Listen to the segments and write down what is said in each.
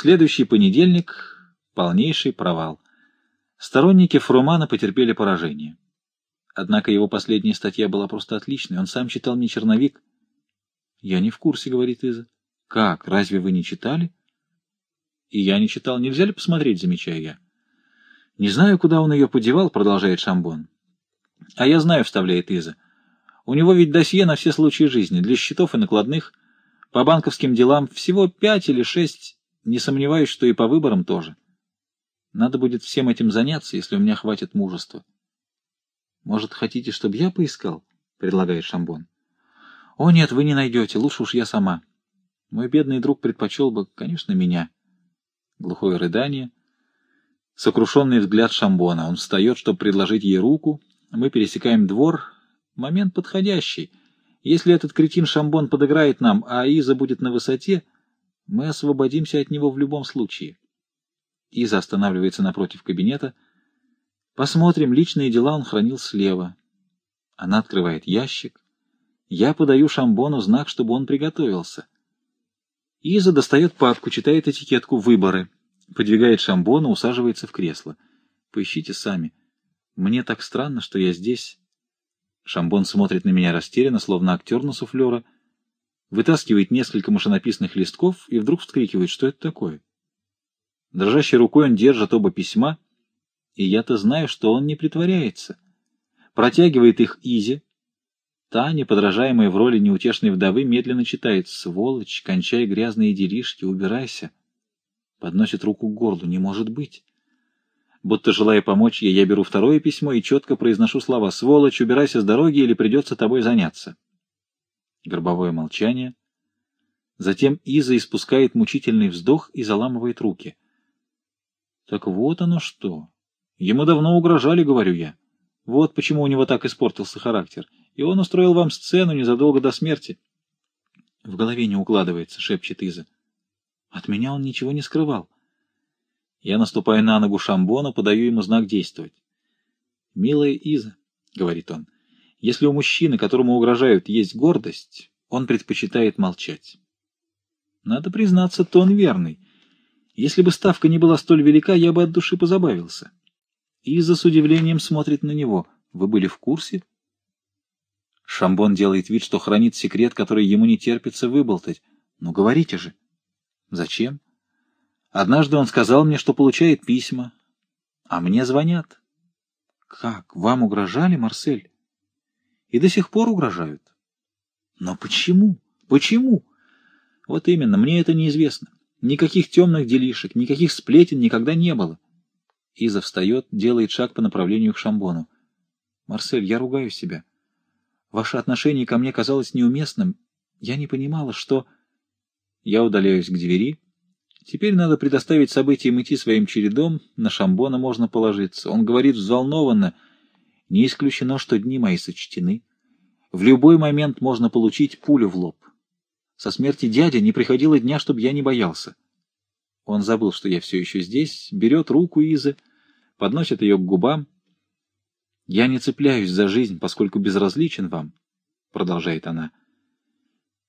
следующий понедельник — полнейший провал. Сторонники Фрумана потерпели поражение. Однако его последняя статья была просто отличной. Он сам читал мне черновик. «Я не в курсе», — говорит Иза. «Как? Разве вы не читали?» «И я не читал. Нельзя ли посмотреть?» — замечаю я. «Не знаю, куда он ее подевал», — продолжает Шамбон. «А я знаю», — вставляет Иза. «У него ведь досье на все случаи жизни, для счетов и накладных. По банковским делам всего пять или шесть. Не сомневаюсь, что и по выборам тоже. Надо будет всем этим заняться, если у меня хватит мужества». «Может, хотите, чтобы я поискал?» — предлагает Шамбон. «О, нет, вы не найдете. Лучше уж я сама. Мой бедный друг предпочел бы, конечно, меня». Глухое рыдание. Сокрушенный взгляд Шамбона. Он встает, чтобы предложить ей руку. Мы пересекаем двор. Момент подходящий. Если этот кретин Шамбон подыграет нам, а Иза будет на высоте, мы освободимся от него в любом случае. Иза останавливается напротив кабинета — Посмотрим, личные дела он хранил слева. Она открывает ящик. Я подаю Шамбону знак, чтобы он приготовился. Иза достает папку, читает этикетку «Выборы», подвигает Шамбона, усаживается в кресло. Поищите сами. Мне так странно, что я здесь. Шамбон смотрит на меня растерянно, словно актер на суфлера, вытаскивает несколько машинописных листков и вдруг вскрикивает, что это такое. Дрожащей рукой он держит оба письма — и я-то знаю, что он не притворяется. Протягивает их Изи. Та, неподражаемая в роли неутешной вдовы, медленно читает «Сволочь, кончай грязные делишки, убирайся». Подносит руку к горлу «Не может быть». Будто желая помочь ей, я беру второе письмо и четко произношу слова «Сволочь, убирайся с дороги или придется тобой заняться». Горбовое молчание. Затем Иза испускает мучительный вздох и заламывает руки. Так вот оно что. Ему давно угрожали, говорю я. Вот почему у него так испортился характер. И он устроил вам сцену незадолго до смерти. В голове не укладывается, шепчет Иза. От меня он ничего не скрывал. Я наступаю на ногу Шамбона, подаю ему знак действовать. «Милая Иза», — говорит он, — «если у мужчины, которому угрожают, есть гордость, он предпочитает молчать». Надо признаться, тон верный. Если бы ставка не была столь велика, я бы от души позабавился. Иза с удивлением смотрит на него. Вы были в курсе? Шамбон делает вид, что хранит секрет, который ему не терпится выболтать. Ну, говорите же. Зачем? Однажды он сказал мне, что получает письма, а мне звонят. Как? Вам угрожали, Марсель? И до сих пор угрожают. Но почему? Почему? Вот именно, мне это неизвестно. Никаких темных делишек, никаких сплетен никогда не было. Иза встает, делает шаг по направлению к Шамбону. «Марсель, я ругаю себя. Ваше отношение ко мне казалось неуместным. Я не понимала, что...» Я удаляюсь к двери. Теперь надо предоставить событиям идти своим чередом. На Шамбона можно положиться. Он говорит взволнованно. Не исключено, что дни мои сочтены. В любой момент можно получить пулю в лоб. Со смерти дяди не приходило дня, чтобы я не боялся. Он забыл, что я все еще здесь, берет руку Изы, подносит ее к губам. «Я не цепляюсь за жизнь, поскольку безразличен вам», — продолжает она.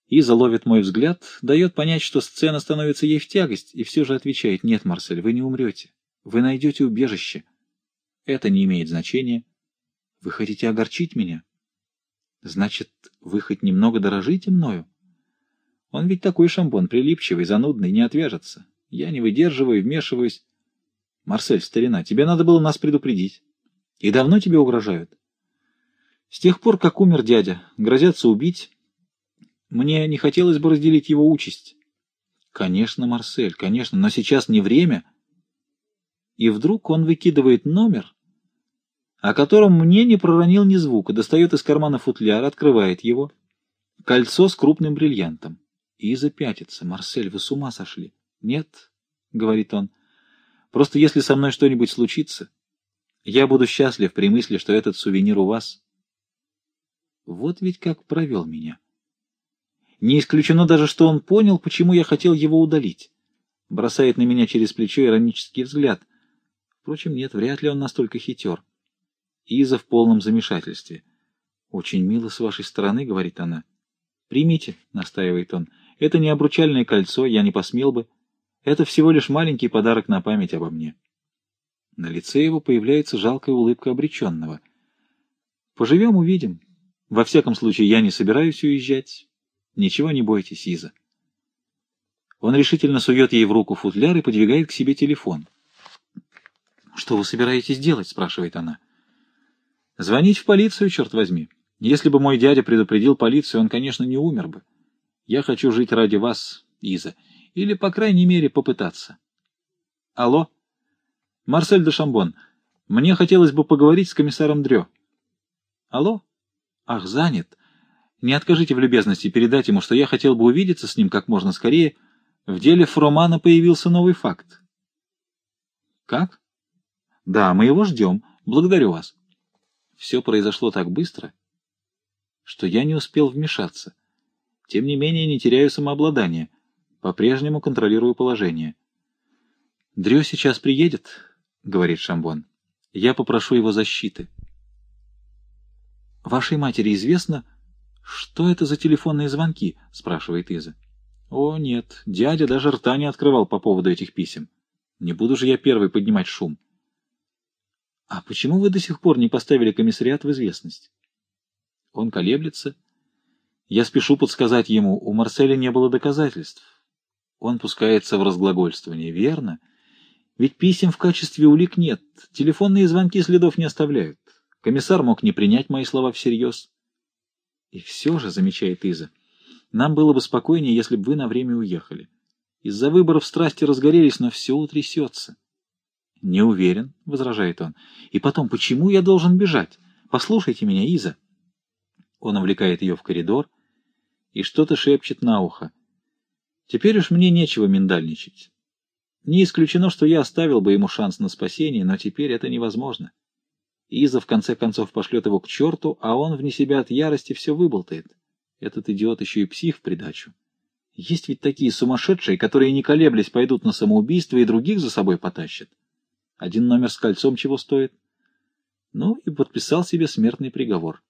Иза ловит мой взгляд, дает понять, что сцена становится ей в тягость, и все же отвечает, «Нет, Марсель, вы не умрете. Вы найдете убежище. Это не имеет значения. Вы хотите огорчить меня? Значит, вы хоть немного дорожите мною? Он ведь такой шампон, прилипчивый, занудный, не отвяжется. Я не выдерживаю и вмешиваюсь. Марсель, старина, тебе надо было нас предупредить. И давно тебе угрожают? С тех пор, как умер дядя, грозятся убить. Мне не хотелось бы разделить его участь. Конечно, Марсель, конечно, но сейчас не время. И вдруг он выкидывает номер, о котором мне не проронил ни звука, достает из кармана футляр, открывает его. Кольцо с крупным бриллиантом. И запятится. Марсель, вы с ума сошли. «Нет», — говорит он, — «просто если со мной что-нибудь случится, я буду счастлив при мысли, что этот сувенир у вас». Вот ведь как провел меня. Не исключено даже, что он понял, почему я хотел его удалить. Бросает на меня через плечо иронический взгляд. Впрочем, нет, вряд ли он настолько хитер. Иза в полном замешательстве. «Очень мило с вашей стороны», — говорит она. «Примите», — настаивает он. «Это не обручальное кольцо, я не посмел бы». Это всего лишь маленький подарок на память обо мне. На лице его появляется жалкая улыбка обреченного. Поживем — увидим. Во всяком случае, я не собираюсь уезжать. Ничего не бойтесь, Иза. Он решительно сует ей в руку футляр и подвигает к себе телефон. «Что вы собираетесь делать?» — спрашивает она. «Звонить в полицию, черт возьми. Если бы мой дядя предупредил полицию, он, конечно, не умер бы. Я хочу жить ради вас, Иза, или, по крайней мере, попытаться». «Алло? Марсель де Шамбон, мне хотелось бы поговорить с комиссаром Дрё». «Алло? Ах, занят. Не откажите в любезности передать ему, что я хотел бы увидеться с ним как можно скорее. В деле Фромана появился новый факт». «Как?» Да, мы его ждем. Благодарю вас. Все произошло так быстро, что я не успел вмешаться. Тем не менее, не теряю самообладания. По-прежнему контролирую положение. «Дрё сейчас приедет», — говорит Шамбон. «Я попрошу его защиты». «Вашей матери известно, что это за телефонные звонки?» — спрашивает Иза. «О, нет, дядя даже рта не открывал по поводу этих писем. Не буду же я первый поднимать шум». «А почему вы до сих пор не поставили комиссариат в известность?» Он колеблется. Я спешу подсказать ему, у Марселя не было доказательств. Он пускается в разглагольствование. Верно? Ведь писем в качестве улик нет. Телефонные звонки следов не оставляют. Комиссар мог не принять мои слова всерьез. И все же, замечает Иза, нам было бы спокойнее, если бы вы на время уехали. Из-за выборов страсти разгорелись, но все утрясется. «Не уверен», — возражает он. «И потом, почему я должен бежать? Послушайте меня, Иза». Он увлекает ее в коридор и что-то шепчет на ухо. «Теперь уж мне нечего миндальничать. Не исключено, что я оставил бы ему шанс на спасение, но теперь это невозможно. Иза в конце концов пошлет его к черту, а он вне себя от ярости все выболтает. Этот идиот еще и псих в придачу. Есть ведь такие сумасшедшие, которые, не колеблясь, пойдут на самоубийство и других за собой потащат. Один номер с кольцом чего стоит? Ну и подписал себе смертный приговор.